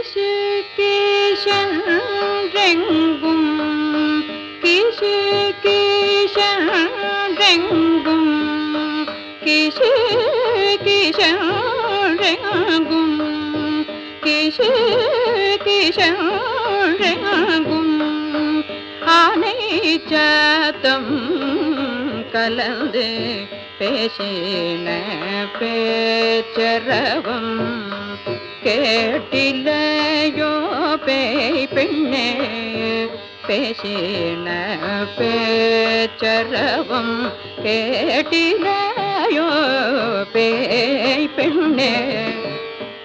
கிசு கிஷெங்கும் கிசு கிஷெங்கும் கிசு கிஷெங்கும் கிசு கிஷெங்கும் ஆனை சாத்தம் கலந்து பேசின பேச்சரவம் கேட்டிலையோ பேய் பெண்ணே? பேசின பேச்சரவம் கேட்டிலையோ பேய் பெண்ணே?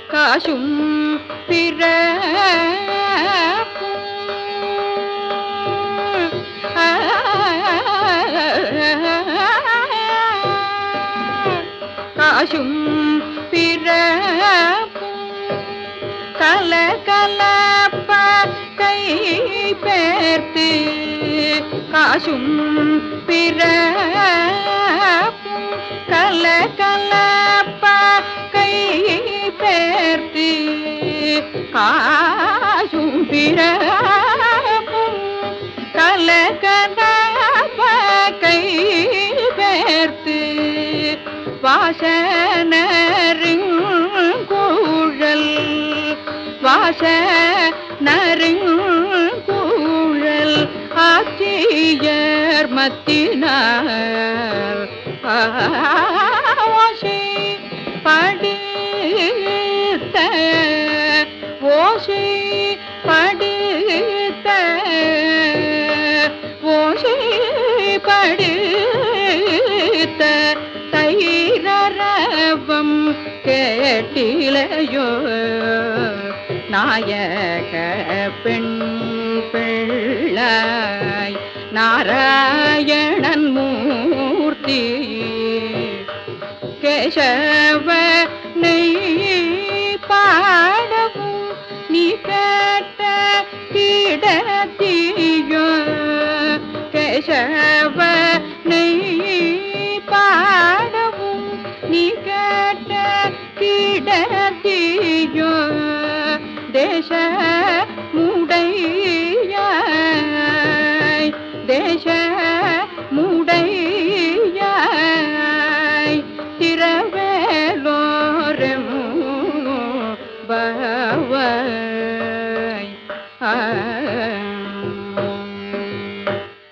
காசும் பிற காசும் பிற சேர்த்து காசும் பிறப்பும் கல கலப்ப கை பேர்த்து காசும் பிறப்பும் கல கலப்ப கை பேர்த்து வாசனருங்கூழல் வாச நருங்கூழல் ஆட்சியர் மத்தினார். ஓசை படுத்த ஓசை படுத்த ஓசை படுத்த தைரரவம் கேட்டிலையோ. நாயக பெண் നാരായണൻ മൂർത്തി. കേശവനെ പാടവും നീ കേട്ട കിടത്തിയോ കേശവനെ പാടവും നീ കേട്ട ദേശ தேச முடையாய் திரவேலோரமு பவாய் ஆ.